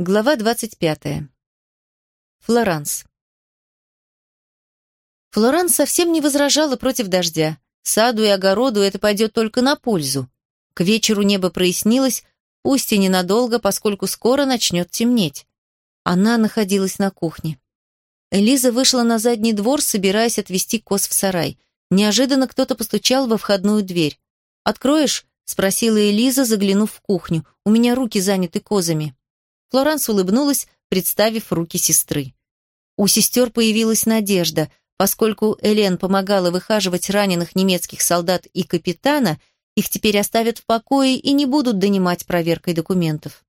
Глава 25. Флоранс. Флоранс совсем не возражала против дождя. Саду и огороду это пойдет только на пользу. К вечеру небо прояснилось, пусть и ненадолго, поскольку скоро начнет темнеть. Она находилась на кухне. Элиза вышла на задний двор, собираясь отвезти коз в сарай. Неожиданно кто-то постучал во входную дверь. «Откроешь?» – спросила Элиза, заглянув в кухню. «У меня руки заняты козами». Флоранс улыбнулась, представив руки сестры. У сестер появилась надежда. Поскольку Элен помогала выхаживать раненых немецких солдат и капитана, их теперь оставят в покое и не будут донимать проверкой документов.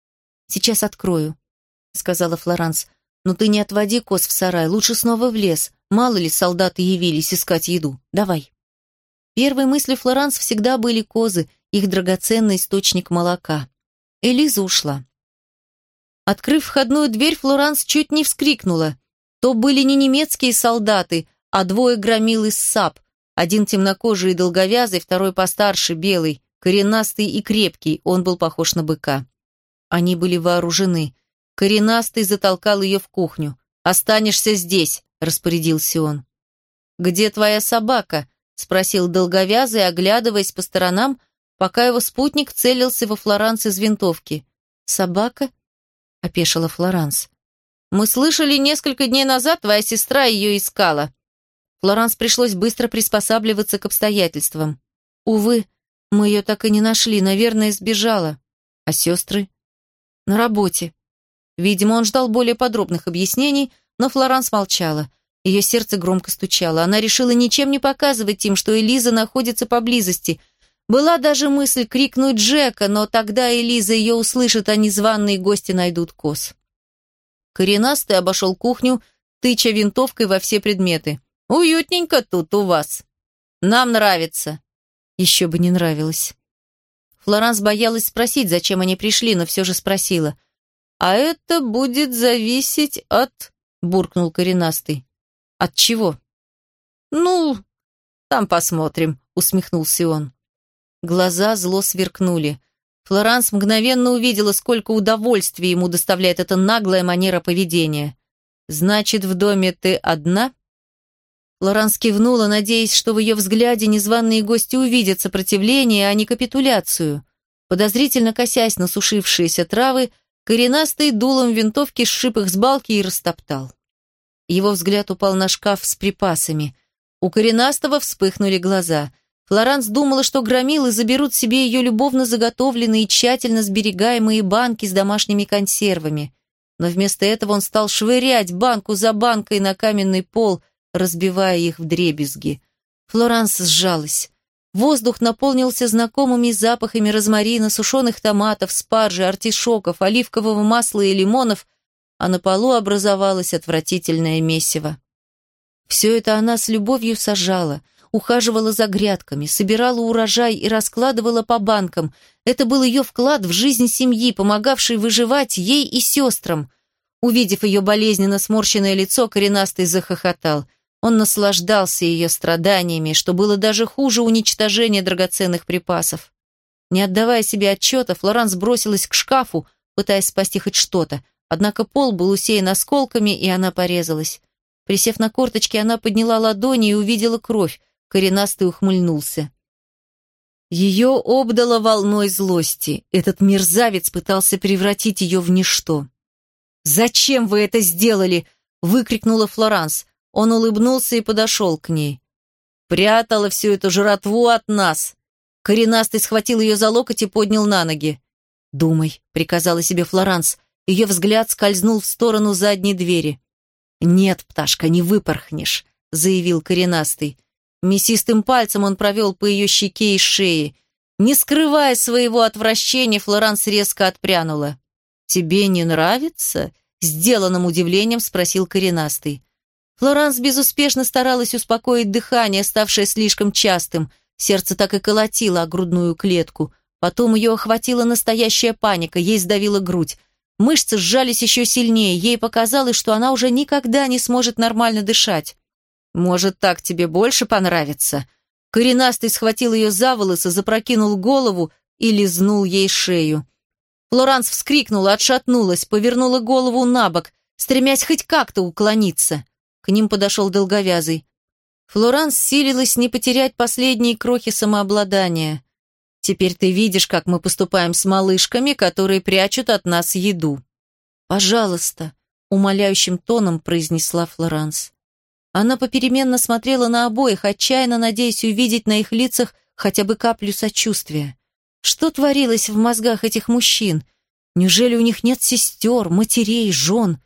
«Сейчас открою», — сказала Флоранс. «Но ты не отводи коз в сарай, лучше снова в лес. Мало ли солдаты явились искать еду. Давай». Первой мыслью Флоранс всегда были козы, их драгоценный источник молока. Элиза ушла. Открыв входную дверь, Флоранс чуть не вскрикнула. То были не немецкие солдаты, а двое громил из САП. Один темнокожий и долговязый, второй постарше, белый, коренастый и крепкий, он был похож на быка. Они были вооружены. Коренастый затолкал ее в кухню. «Останешься здесь», — распорядился он. «Где твоя собака?» — спросил долговязый, оглядываясь по сторонам, пока его спутник целился во Флоранс из винтовки. «Собака?» — опешила Флоранс. «Мы слышали, несколько дней назад твоя сестра ее искала». Флоранс пришлось быстро приспосабливаться к обстоятельствам. «Увы, мы ее так и не нашли, наверное, сбежала. А сестры?» «На работе». Видимо, он ждал более подробных объяснений, но Флоранс молчала. Ее сердце громко стучало. Она решила ничем не показывать им, что Элиза находится поблизости, была даже мысль крикнуть Джека, но тогда Элиза ее услышит, а незваные гости найдут коз. Коренастый обошел кухню, тыча винтовкой во все предметы. «Уютненько тут у вас. Нам нравится». Еще бы не нравилось. Флоранс боялась спросить, зачем они пришли, но все же спросила. «А это будет зависеть от...» — буркнул коренастый. «От чего?» «Ну, там посмотрим», — усмехнулся он. Глаза зло сверкнули. Флоранс мгновенно увидела, сколько удовольствия ему доставляет эта наглая манера поведения. «Значит, в доме ты одна?» Флоранс кивнула, надеясь, что в ее взгляде незваные гости увидят сопротивление, а не капитуляцию. Подозрительно косясь на сушившиеся травы, коренастый дулом винтовки сшиб их с балки и растоптал. Его взгляд упал на шкаф с припасами. У коренастого вспыхнули глаза. Флоранс думала, что громилы заберут себе ее любовно заготовленные и тщательно сберегаемые банки с домашними консервами. Но вместо этого он стал швырять банку за банкой на каменный пол, разбивая их в дребезги. Флоранс сжалась. Воздух наполнился знакомыми запахами розмарина, сушеных томатов, спаржи, артишоков, оливкового масла и лимонов, а на полу образовалось отвратительное месиво. Все это она с любовью сажала – ухаживала за грядками, собирала урожай и раскладывала по банкам. Это был ее вклад в жизнь семьи, помогавший выживать ей и сестрам. Увидев ее болезненно сморщенное лицо, коренастый захохотал. Он наслаждался ее страданиями, что было даже хуже уничтожения драгоценных припасов. Не отдавая себе отчета, Флоранс бросилась к шкафу, пытаясь спасти хоть что-то. Однако пол был усеян осколками, и она порезалась. Присев на корточки, она подняла ладони и увидела кровь. Коренастый ухмыльнулся. Ее обдало волной злости. Этот мерзавец пытался превратить ее в ничто. «Зачем вы это сделали?» — выкрикнула Флоранс. Он улыбнулся и подошел к ней. «Прятала всю эту жратву от нас!» Коренастый схватил ее за локоть и поднял на ноги. «Думай», — приказала себе Флоранс. Ее взгляд скользнул в сторону задней двери. «Нет, пташка, не выпорхнешь», — заявил коренастый. Мясистым пальцем он провел по ее щеке и шее. Не скрывая своего отвращения, Флоранс резко отпрянула. «Тебе не нравится?» — сделанным удивлением спросил коренастый. Флоранс безуспешно старалась успокоить дыхание, ставшее слишком частым. Сердце так и колотило о грудную клетку. Потом ее охватила настоящая паника, ей сдавила грудь. Мышцы сжались еще сильнее, ей показалось, что она уже никогда не сможет нормально дышать. «Может, так тебе больше понравится?» Коренастый схватил ее за волосы, запрокинул голову и лизнул ей шею. Флоранс вскрикнула, отшатнулась, повернула голову на бок, стремясь хоть как-то уклониться. К ним подошел долговязый. Флоранс силилась не потерять последние крохи самообладания. «Теперь ты видишь, как мы поступаем с малышками, которые прячут от нас еду». «Пожалуйста», — умоляющим тоном произнесла Флоранс. Она попеременно смотрела на обоих, отчаянно надеясь увидеть на их лицах хотя бы каплю сочувствия. Что творилось в мозгах этих мужчин? Неужели у них нет сестер, матерей, жен?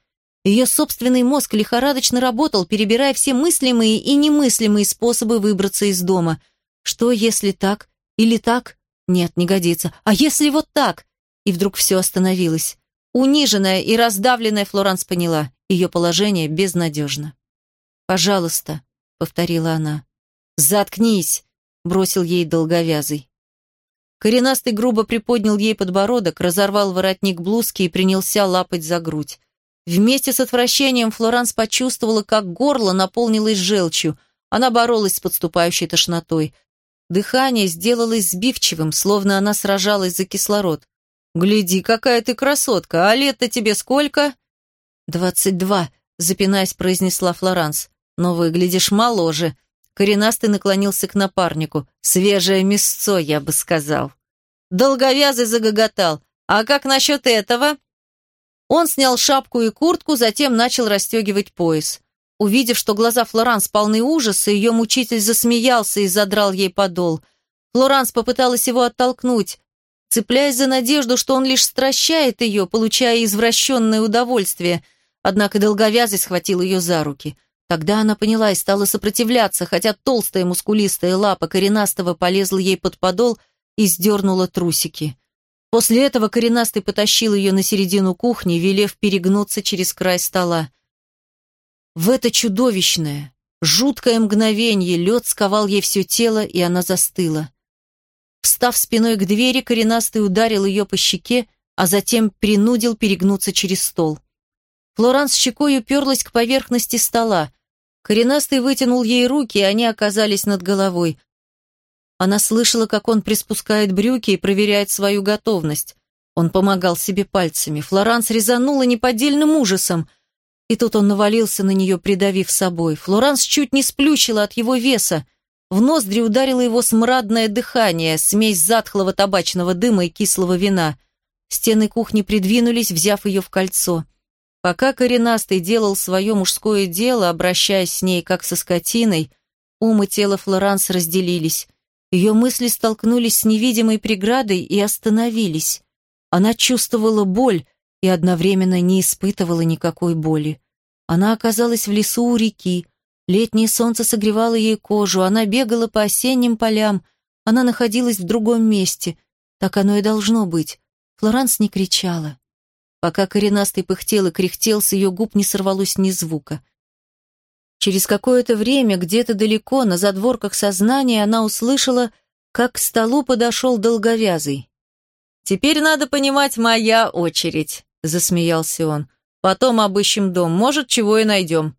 Ее собственный мозг лихорадочно работал, перебирая все мыслимые и немыслимые способы выбраться из дома. Что, если так? Или так? Нет, не годится. А если вот так? И вдруг все остановилось. Униженная и раздавленная Флоранс поняла, ее положение безнадежно. «Пожалуйста», — повторила она. «Заткнись», — бросил ей долговязый. Коренастый грубо приподнял ей подбородок, разорвал воротник блузки и принялся лапать за грудь. Вместе с отвращением Флоранс почувствовала, как горло наполнилось желчью. Она боролась с подступающей тошнотой. Дыхание сделалось сбивчивым, словно она сражалась за кислород. «Гляди, какая ты красотка! А лет-то тебе сколько?» «Двадцать два», — запинаясь, произнесла Флоранс. «Но выглядишь моложе». Коренастый наклонился к напарнику. «Свежее мясцо, я бы сказал». Долговязый загоготал. «А как насчет этого?» Он снял шапку и куртку, затем начал расстегивать пояс. Увидев, что глаза Флоранс полны ужаса, ее мучитель засмеялся и задрал ей подол. Флоранс попыталась его оттолкнуть, цепляясь за надежду, что он лишь стращает ее, получая извращенное удовольствие. Однако долговязый схватил ее за руки. Тогда она поняла и стала сопротивляться, хотя толстая мускулистая лапа коренастого полезла ей под подол и сдернула трусики. После этого коренастый потащил ее на середину кухни, велев перегнуться через край стола. В это чудовищное, жуткое мгновение лед сковал ей все тело, и она застыла. Встав спиной к двери, коренастый ударил ее по щеке, а затем принудил перегнуться через стол. Флоранс щекой уперлась к поверхности стола. Коренастый вытянул ей руки, и они оказались над головой. Она слышала, как он приспускает брюки и проверяет свою готовность. Он помогал себе пальцами. Флоранс резанула неподдельным ужасом. И тут он навалился на нее, придавив собой. Флоранс чуть не сплющила от его веса. В ноздри ударило его смрадное дыхание, смесь затхлого табачного дыма и кислого вина. Стены кухни придвинулись, взяв ее в кольцо. Пока коренастый делал свое мужское дело, обращаясь с ней как со скотиной, ум и тело Флоранс разделились. Ее мысли столкнулись с невидимой преградой и остановились. Она чувствовала боль и одновременно не испытывала никакой боли. Она оказалась в лесу у реки. Летнее солнце согревало ей кожу, она бегала по осенним полям, она находилась в другом месте. Так оно и должно быть. Флоранс не кричала. Пока коренастый пыхтел и кряхтел, с ее губ не сорвалось ни звука. Через какое-то время, где-то далеко, на задворках сознания, она услышала, как к столу подошел долговязый. «Теперь надо понимать, моя очередь», — засмеялся он. «Потом обыщем дом, может, чего и найдем».